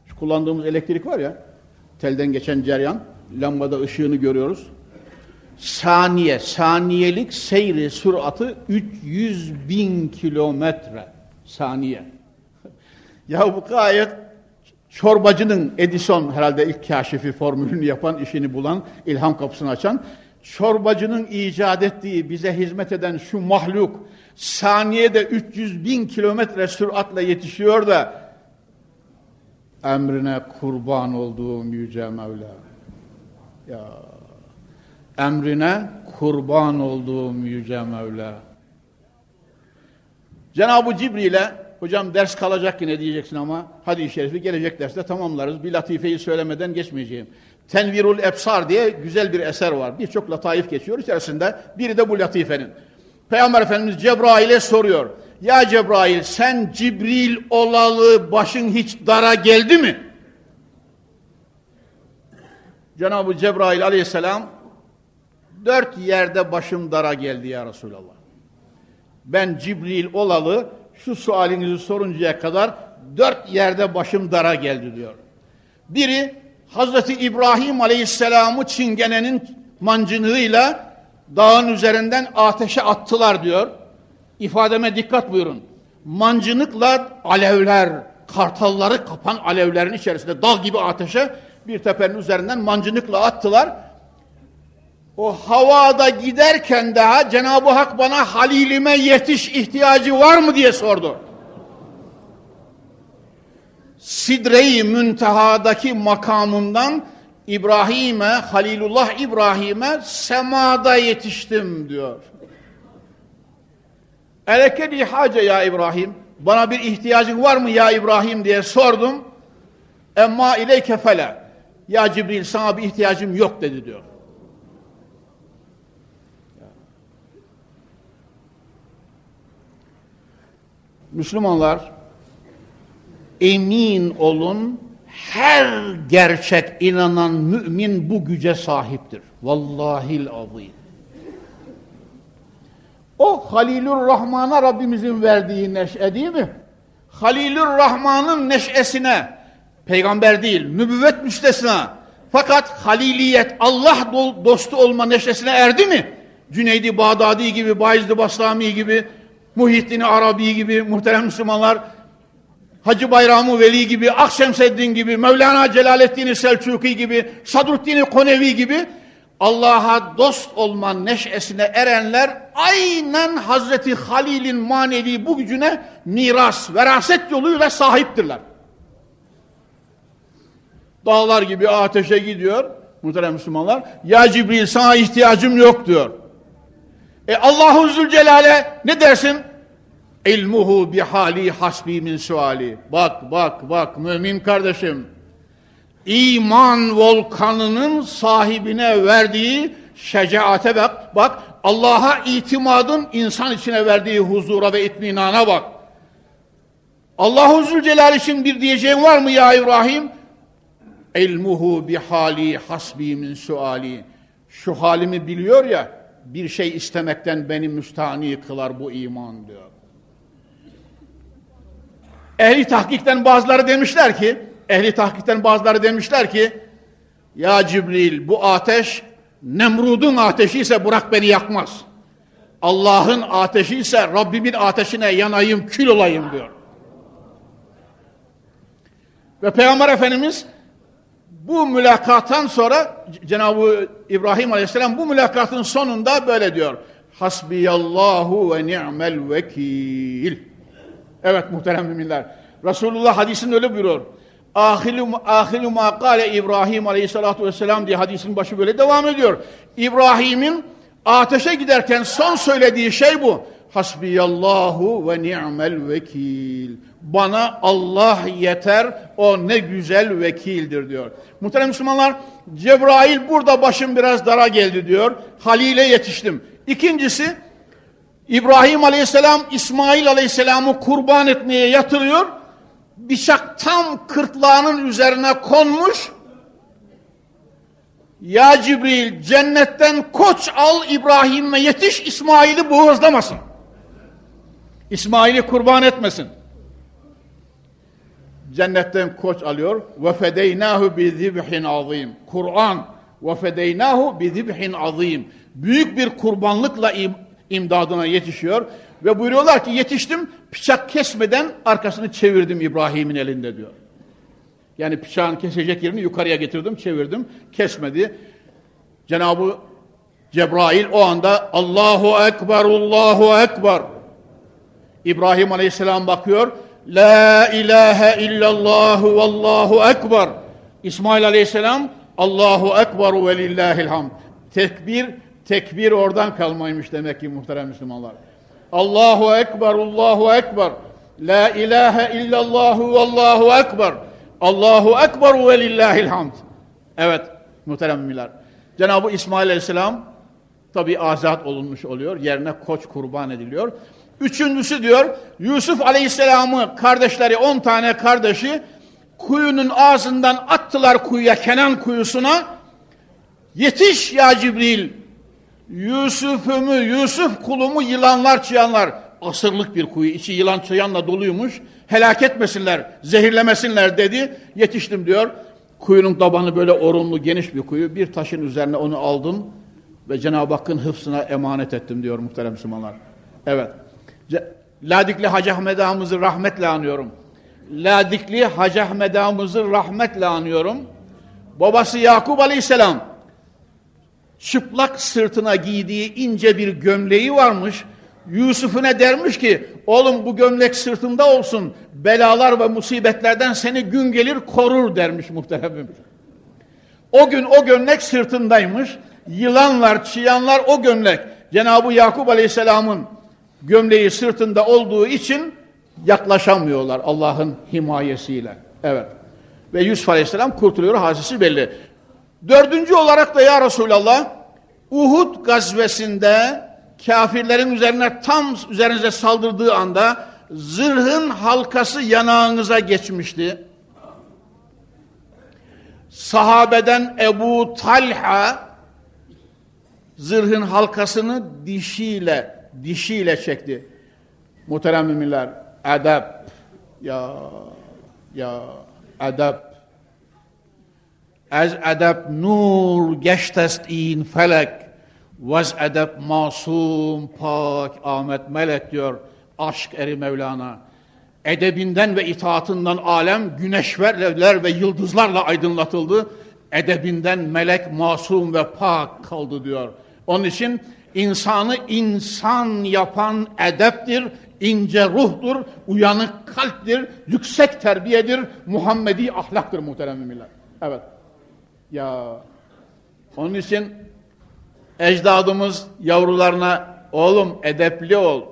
S1: Şu kullandığımız elektrik var ya, telden geçen ceryan, lambada ışığını görüyoruz. Saniye, saniyelik seyri süratı 300 bin kilometre saniye. ya bu gayet çorbacının Edison herhalde ilk kaşifi formülünü yapan, işini bulan, ilham kapısını açan, çorbacının icat ettiği, bize hizmet eden şu mahluk, saniyede 300 bin kilometre süratle yetişiyor da, emrine kurban olduğum Yüce Mevla. Ya, emrine kurban olduğum Yüce Mevla. Cenab-ı Cibril'e hocam ders kalacak yine diyeceksin ama hadis-i şerifi gelecek derste tamamlarız. Bir latifeyi söylemeden geçmeyeceğim. Tenvirul Ebsar diye güzel bir eser var. Birçok lataif geçiyor içerisinde. Biri de bu latifenin. Peygamber Efendimiz Cebrail'e soruyor. Ya Cebrail sen Cibril olalı başın hiç dara geldi mi? Cenab-ı Cebrail aleyhisselam dört yerde başım dara geldi ya Resulallah. Ben Cibril olalı şu sualinizi soruncaya kadar dört yerde başım dara geldi diyor. Biri Hazreti İbrahim Aleyhisselam'ı çingenenin mancınığıyla dağın üzerinden ateşe attılar diyor. İfademe dikkat buyurun. Mancınıkla alevler, kartalları kapan alevlerin içerisinde dağ gibi ateşe bir tepenin üzerinden mancınıkla attılar. O havada giderken daha Cenab-ı Hak bana halilime yetiş ihtiyacı var mı diye sordu. Sidre-i Münteha'daki makamından İbrahim'e, Halilullah İbrahim'e semada yetiştim diyor. Elekedi hace ya İbrahim, bana bir ihtiyacın var mı ya İbrahim diye sordum. Emma ileyke fele, ya Cibril sana bir ihtiyacım yok dedi diyor. Müslümanlar emin olun her gerçek inanan mümin bu güce sahiptir. Vallahil azim. O Halilur Rahman'a Rabbimizin verdiği neşe değil mi? Halilur Rahman'ın neşesine peygamber değil, nübüvvet müstesna. Fakat haliliyet Allah dostu olma neşesine erdi mi? Cüneydi Bağdadi gibi, Bayezid Baslami gibi, Muhittin Arabi gibi muhterem Müslümanlar Hacı Bayramı Veli gibi, Akşemseddin gibi, Mevlana Celaleddin Selçuki gibi, Sadruddin Konevi gibi Allah'a dost olma neşesine erenler aynen Hazreti Halil'in manevi bu gücüne miras, veraset yoluyla sahiptirler. Dağlar gibi ateşe gidiyor muhterem Müslümanlar. Ya Cibril sana ihtiyacım yok diyor. E Allahu Zülcelal'e ne dersin? İlmuhu bihali hasbi min suali. Bak bak bak mümin kardeşim. İman volkanının sahibine verdiği şecaate bak. Bak Allah'a itimadın insan içine verdiği huzura ve itminana bak. Allahu Zülcelal için bir diyeceğin var mı ya İbrahim? İlmuhu bihali hasbi min suali. Şu halimi biliyor ya bir şey istemekten beni müstahni kılar bu iman diyor. Ehli tahkikten bazıları demişler ki, ehli tahkikten bazıları demişler ki, ya Cibril bu ateş Nemrud'un ateşi ise bırak beni yakmaz. Allah'ın ateşi ise Rabbimin ateşine yanayım, kül olayım diyor. Ve Peygamber Efendimiz bu mülakattan sonra Cenab-ı İbrahim Aleyhisselam bu mülakatın sonunda böyle diyor. Hasbiyallahu ve ni'mel vekil. Evet muhterem müminler. Resulullah hadisinde öyle buyuruyor. Ahilu, ahilu ma kale İbrahim aleyhissalatu vesselam diye hadisin başı böyle devam ediyor. İbrahim'in ateşe giderken son söylediği şey bu. Hasbiyallahu ve ni'mel vekil. Bana Allah yeter, o ne güzel vekildir diyor. Muhterem Müslümanlar, Cebrail burada başım biraz dara geldi diyor. Halil'e yetiştim. İkincisi, İbrahim Aleyhisselam, İsmail Aleyhisselam'ı kurban etmeye yatırıyor. Bıçak tam kırtlağının üzerine konmuş. Ya Cibril cennetten koç al İbrahim'e yetiş İsmail'i boğazlamasın. İsmail'i kurban etmesin. Cennetten koç alıyor. Ve fedeynahu bi zibhin azim. Kur'an ve fedeynahu bi zibhin azim. Büyük bir kurbanlıkla imdadına yetişiyor ve buyuruyorlar ki yetiştim bıçak kesmeden arkasını çevirdim İbrahim'in elinde diyor. Yani bıçağın kesecek yerini yukarıya getirdim, çevirdim, kesmedi. Cenab-ı Cebrail o anda Allahu Ekber, Allahu Ekber. İbrahim Aleyhisselam bakıyor. La ilahe illallah vallahu ekber. İsmail Aleyhisselam Allahu ekber ve lillahil hamd. Tekbir, tekbir oradan kalmaymış demek ki muhterem Müslümanlar. Allahu ekber, Allahu ekber. La ilahe illallah vallahu ekber. Allahu ekber ve lillahil. Evet muhterem müminler. Cenab-ı İsmail Aleyhisselam tabi azat olunmuş oluyor. Yerine koç kurban ediliyor. Üçüncüsü diyor Yusuf Aleyhisselam'ı kardeşleri on tane kardeşi kuyunun ağzından attılar kuyuya Kenan kuyusuna. Yetiş ya Cibril Yusuf'umu Yusuf kulumu yılanlar çıyanlar. Asırlık bir kuyu içi yılan çıyanla doluymuş. Helak etmesinler zehirlemesinler dedi. Yetiştim diyor. Kuyunun tabanı böyle orumlu geniş bir kuyu. Bir taşın üzerine onu aldım ve Cenab-ı Hakk'ın hıfzına emanet ettim diyor muhterem Müslümanlar. Evet. Ladikli Hacı Ahmet Ağamızı rahmetle anıyorum. Ladikli Hacı Ahmet Ağamızı rahmetle anıyorum. Babası Yakup Aleyhisselam çıplak sırtına giydiği ince bir gömleği varmış. Yusuf'una dermiş ki oğlum bu gömlek sırtında olsun belalar ve musibetlerden seni gün gelir korur dermiş muhteremim. O gün o gömlek sırtındaymış. Yılanlar, çıyanlar o gömlek. Cenab-ı Yakup Aleyhisselam'ın gömleği sırtında olduğu için yaklaşamıyorlar Allah'ın himayesiyle. Evet. Ve Yusuf Aleyhisselam kurtuluyor hadisi belli. Dördüncü olarak da ya Resulallah Uhud gazvesinde kafirlerin üzerine tam üzerinize saldırdığı anda zırhın halkası yanağınıza geçmişti. Sahabeden Ebu Talha zırhın halkasını dişiyle dişiyle çekti. Muhterem müminler, edep. Ya, ya, edep. Ez edep nur geçtest in felek. Vez edep masum pak Ahmet Melek diyor. Aşk eri Mevlana. Edebinden ve itaatından alem güneşlerle ve yıldızlarla aydınlatıldı. Edebinden melek masum ve pak kaldı diyor. Onun için insanı insan yapan edeptir, ince ruhtur, uyanık kalptir, yüksek terbiyedir, Muhammedi ahlaktır muhterem müminler. Evet. Ya onun için ecdadımız yavrularına oğlum edepli ol,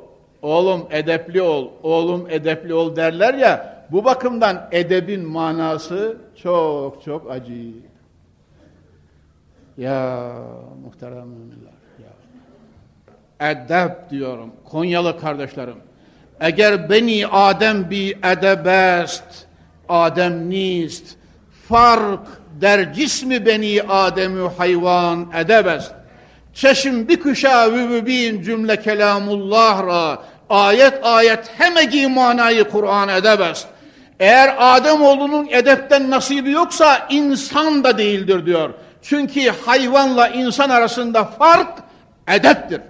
S1: oğlum edepli ol, oğlum edepli ol derler ya bu bakımdan edebin manası çok çok acı. Ya muhterem müminler edep diyorum. Konyalı kardeşlerim. Eğer beni Adem bir edebest, Adem nist, fark cismi beni Ademü hayvan edebest. Çeşim bir kuşa ve bin cümle kelamullah ra, ayet ayet hemegi manayı Kur'an edebest. Eğer Adem oğlunun edepten nasibi yoksa insan da değildir diyor. Çünkü hayvanla insan arasında fark edeptir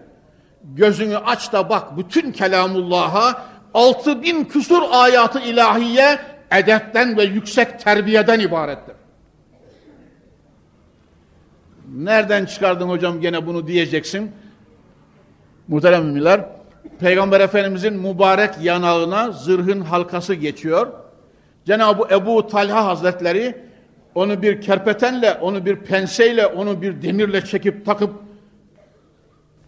S1: gözünü aç da bak bütün kelamullah'a altı bin küsur ayatı ilahiye edepten ve yüksek terbiyeden ibarettir. Nereden çıkardın hocam gene bunu diyeceksin. Muhterem müminler, Peygamber Efendimizin mübarek yanağına zırhın halkası geçiyor. Cenab-ı Ebu Talha Hazretleri onu bir kerpetenle, onu bir penseyle, onu bir demirle çekip takıp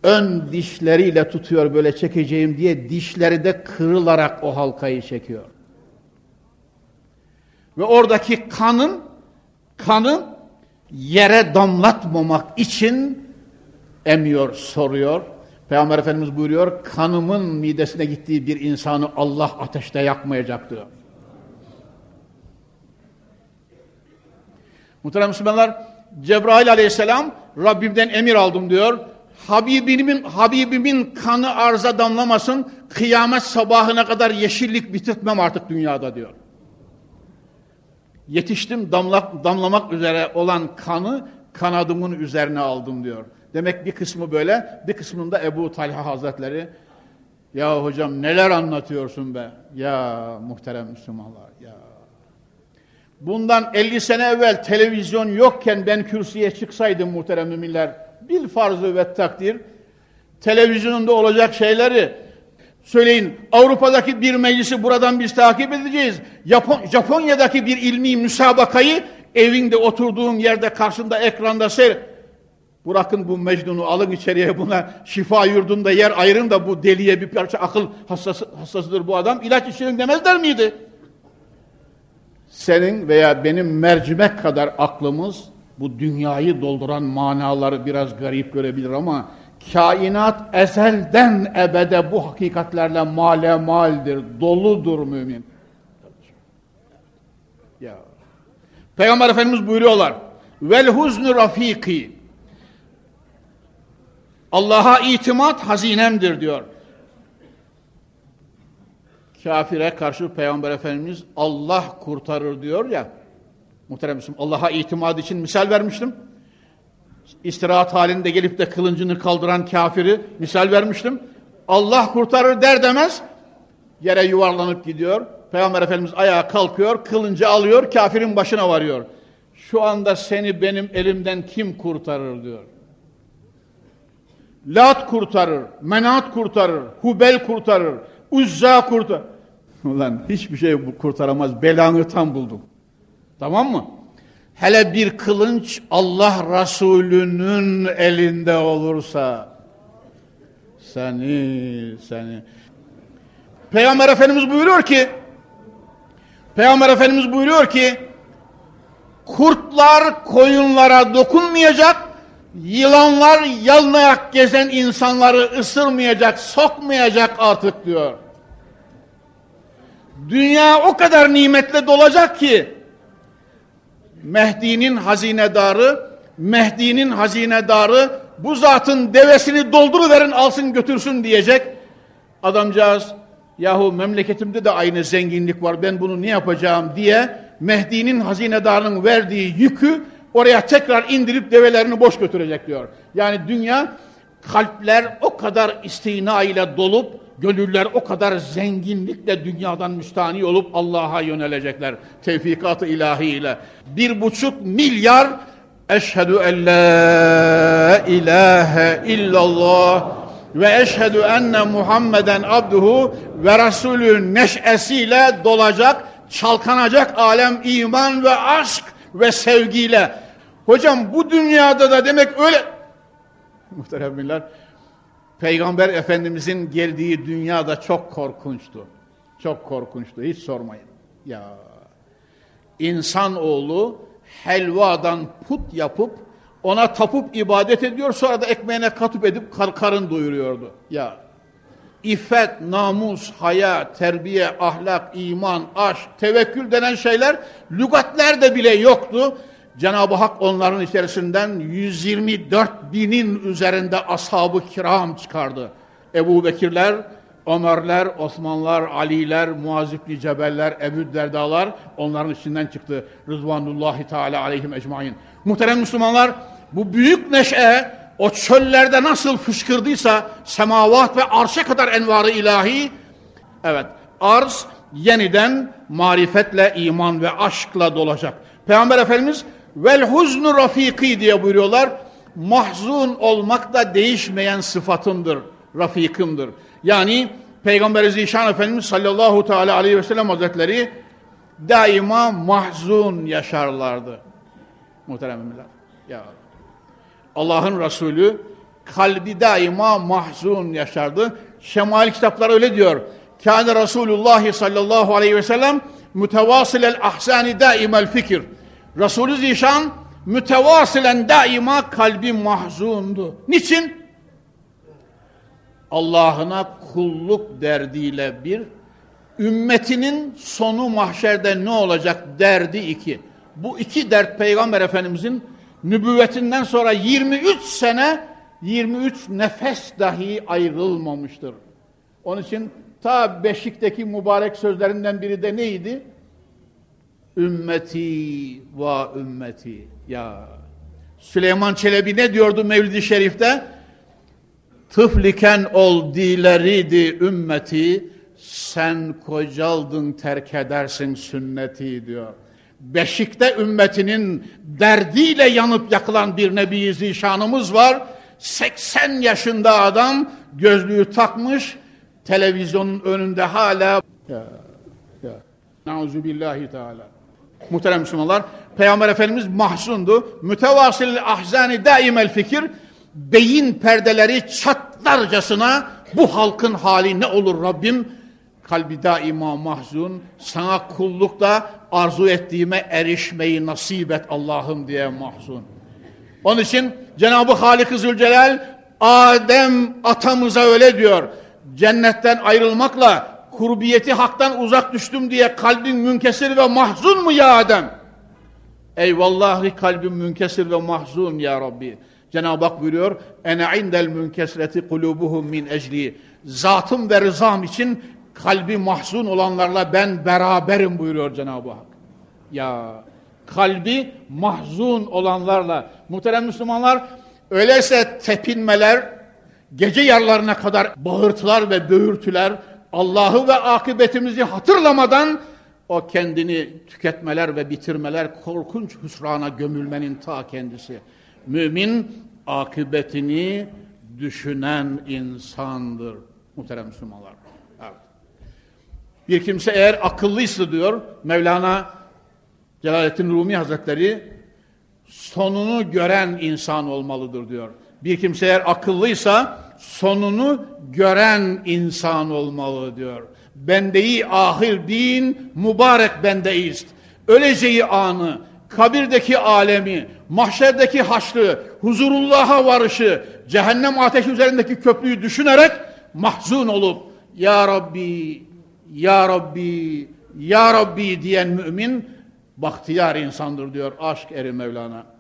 S1: ön dişleriyle tutuyor böyle çekeceğim diye dişleri de kırılarak o halkayı çekiyor. Ve oradaki kanın kanı yere damlatmamak için emiyor, soruyor. Peygamber Efendimiz buyuruyor, kanımın midesine gittiği bir insanı Allah ateşte yakmayacak diyor. Muhterem Müslümanlar, Cebrail aleyhisselam Rabbimden emir aldım diyor. Habibimin, Habibimin kanı arza damlamasın, kıyamet sabahına kadar yeşillik bitirtmem artık dünyada diyor. Yetiştim damla, damlamak üzere olan kanı kanadımın üzerine aldım diyor. Demek bir kısmı böyle, bir kısmında Ebu Talha Hazretleri. Ya hocam neler anlatıyorsun be? Ya muhterem Müslümanlar ya. Bundan 50 sene evvel televizyon yokken ben kürsüye çıksaydım muhterem müminler, bil farzı ve takdir, televizyonunda olacak şeyleri söyleyin. Avrupa'daki bir meclisi buradan biz takip edeceğiz. Japon, Japonya'daki bir ilmi müsabakayı evinde oturduğum yerde karşında ekranda seyr. Bırakın bu Mecnun'u alın içeriye buna şifa yurdunda yer ayırın da bu deliye bir parça akıl hassası, hassasıdır bu adam. İlaç içirin demezler miydi? Senin veya benim mercimek kadar aklımız bu dünyayı dolduran manaları biraz garip görebilir ama kainat ezelden ebede bu hakikatlerle male maldir, doludur mümin. Ya. Peygamber Efendimiz buyuruyorlar. Vel huznu rafiki. Allah'a itimat hazinemdir diyor. Kafire karşı Peygamber Efendimiz Allah kurtarır diyor ya. Muhterem Müslüman Allah'a itimat için misal vermiştim. İstirahat halinde gelip de kılıncını kaldıran kafiri misal vermiştim. Allah kurtarır der demez yere yuvarlanıp gidiyor. Peygamber Efendimiz ayağa kalkıyor, kılıncı alıyor, kafirin başına varıyor. Şu anda seni benim elimden kim kurtarır diyor. Lat kurtarır, Menat kurtarır, Hubel kurtarır, Uzza kurtarır. Ulan hiçbir şey kurtaramaz, belanı tam buldum. Tamam mı? Hele bir kılınç Allah Resulü'nün elinde olursa seni, seni. Peygamber Efendimiz buyuruyor ki Peygamber Efendimiz buyuruyor ki kurtlar koyunlara dokunmayacak yılanlar yalnayak gezen insanları ısırmayacak, sokmayacak artık diyor. Dünya o kadar nimetle dolacak ki Mehdi'nin hazinedarı, Mehdi'nin hazinedarı bu zatın devesini dolduruverin alsın götürsün diyecek. Adamcağız yahu memleketimde de aynı zenginlik var ben bunu ne yapacağım diye Mehdi'nin hazinedarının verdiği yükü oraya tekrar indirip develerini boş götürecek diyor. Yani dünya kalpler o kadar istina ile dolup gönüller o kadar zenginlikle dünyadan müstani olup Allah'a yönelecekler. Tevfikatı ilahiyle. Bir buçuk milyar eşhedü en la ilahe illallah ve eşhedü enne Muhammeden abduhu ve Resulü neşesiyle dolacak, çalkanacak alem iman ve aşk ve sevgiyle. Hocam bu dünyada da demek öyle muhteremler Peygamber Efendimizin geldiği dünya da çok korkunçtu. Çok korkunçtu. Hiç sormayın. Ya insan oğlu helvadan put yapıp ona tapıp ibadet ediyor sonra da ekmeğine katıp edip kar karın doyuruyordu. Ya iffet, namus, haya, terbiye, ahlak, iman, aşk, tevekkül denen şeyler lügatlerde bile yoktu. Cenab-ı Hak onların içerisinden 124 binin üzerinde ashab-ı kiram çıkardı. Ebu Bekirler, Ömerler, Osmanlar, Aliler, Muaz Cebeller, Ebu Derdalar onların içinden çıktı. Rızvanullahi Teala aleyhim ecmain. Muhterem Müslümanlar bu büyük neşe o çöllerde nasıl fışkırdıysa semavat ve arşa kadar envarı ilahi evet arz yeniden marifetle, iman ve aşkla dolacak. Peygamber Efendimiz vel huznu rafiki diye buyuruyorlar. mahzun olmak da değişmeyen sıfatımdır, rafikimdir. Yani Peygamber Zişan Efendimiz sallallahu teala aleyhi ve sellem hazretleri daima mahzun yaşarlardı. Muhterem emirler. Ya Allah'ın Resulü kalbi daima mahzun yaşardı. Şemail kitapları öyle diyor. Kâne Resulullah sallallahu aleyhi ve sellem mütevasilel ahsani daimel fikir. Resulü Zişan mütevasilen daima kalbi mahzundu. Niçin? Allah'ına kulluk derdiyle bir, ümmetinin sonu mahşerde ne olacak derdi iki. Bu iki dert Peygamber Efendimizin nübüvvetinden sonra 23 sene 23 nefes dahi ayrılmamıştır. Onun için ta Beşik'teki mübarek sözlerinden biri de neydi? Ümmeti va ümmeti. Ya Süleyman Çelebi ne diyordu Mevlid-i Şerif'te? Tıfliken ol dileriydi ümmeti, sen kocaldın terk edersin sünneti diyor. Beşik'te ümmetinin derdiyle yanıp yakılan bir Nebi Zişanımız var. 80 yaşında adam gözlüğü takmış, televizyonun önünde hala ya, ya. Nauzu billahi teala. Muhterem Müslümanlar, Peygamber Efendimiz mahzundu. Mütevasil ahzani daimel fikir, beyin perdeleri çatlarcasına bu halkın hali ne olur Rabbim? Kalbi daima mahzun, sana kullukta arzu ettiğime erişmeyi nasip et Allah'ım diye mahzun. Onun için Cenab-ı Halik-i Zülcelal Adem atamıza öyle diyor. Cennetten ayrılmakla kurbiyeti haktan uzak düştüm diye kalbin münkesir ve mahzun mu ya Adem? Ey vallahi kalbim münkesir ve mahzun ya Rabbi. Cenab-ı Hak buyuruyor. Ene indel münkesreti kulubuhum min ecli. Zatım ve rızam için kalbi mahzun olanlarla ben beraberim buyuruyor Cenab-ı Hak. Ya kalbi mahzun olanlarla muhterem Müslümanlar öyleyse tepinmeler gece yarlarına kadar bağırtılar ve böğürtüler Allah'ı ve akıbetimizi hatırlamadan o kendini tüketmeler ve bitirmeler korkunç hüsrana gömülmenin ta kendisi. Mümin akıbetini düşünen insandır muhterem Müslümanlar. Evet. Bir kimse eğer akıllıysa diyor Mevlana Celaleddin Rumi Hazretleri sonunu gören insan olmalıdır diyor. Bir kimse eğer akıllıysa sonunu gören insan olmalı diyor. Bendeyi ahir din mübarek bendeist. Öleceği anı, kabirdeki alemi, mahşerdeki haşrı, huzurullah'a varışı, cehennem ateşi üzerindeki köprüyü düşünerek mahzun olup Ya Rabbi, Ya Rabbi, Ya Rabbi diyen mümin bahtiyar insandır diyor aşk eri Mevlana.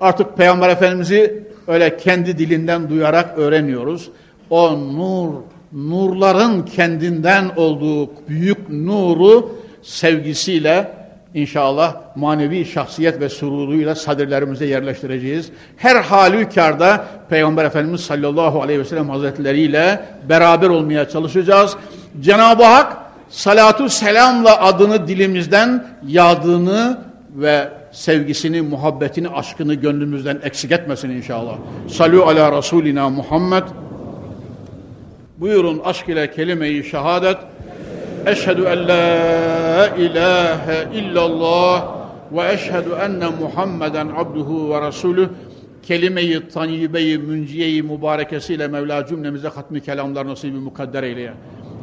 S1: Artık Peygamber Efendimiz'i öyle kendi dilinden duyarak öğreniyoruz. O nur, nurların kendinden olduğu büyük nuru sevgisiyle inşallah manevi şahsiyet ve sururuyla sadirlerimize yerleştireceğiz. Her halükarda Peygamber Efendimiz sallallahu aleyhi ve sellem hazretleriyle beraber olmaya çalışacağız. Cenab-ı Hak salatu selamla adını dilimizden yadığını ve sevgisini, muhabbetini, aşkını gönlümüzden eksik etmesin inşallah. Salu ala Resulina Muhammed. Buyurun aşk ile kelime-i şehadet. Eşhedü en la ilahe illallah ve eşhedü enne Muhammeden abduhu ve resulü kelime-i tayyibe-i münciye-i mübarekesiyle Mevla cümlemize hatmi kelamlar nasibi mukadder eyleye.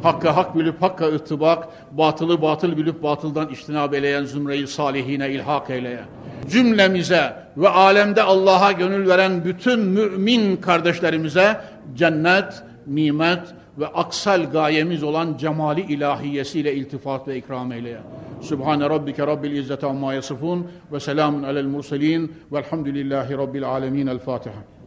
S1: Hakkı hak bilip hakka ıttibak, batılı batıl bilip batıldan iştinab eyleyen zümreyi salihine ilhak eyleye. Cümlemize ve alemde Allah'a gönül veren bütün mümin kardeşlerimize cennet, nimet ve aksal gayemiz olan cemali ilahiyesiyle iltifat ve ikram eyleye. Sübhane Rabbike Rabbil İzzete Amma Yasifun ve selamun alel murselin velhamdülillahi Rabbil Alemin. El Fatiha.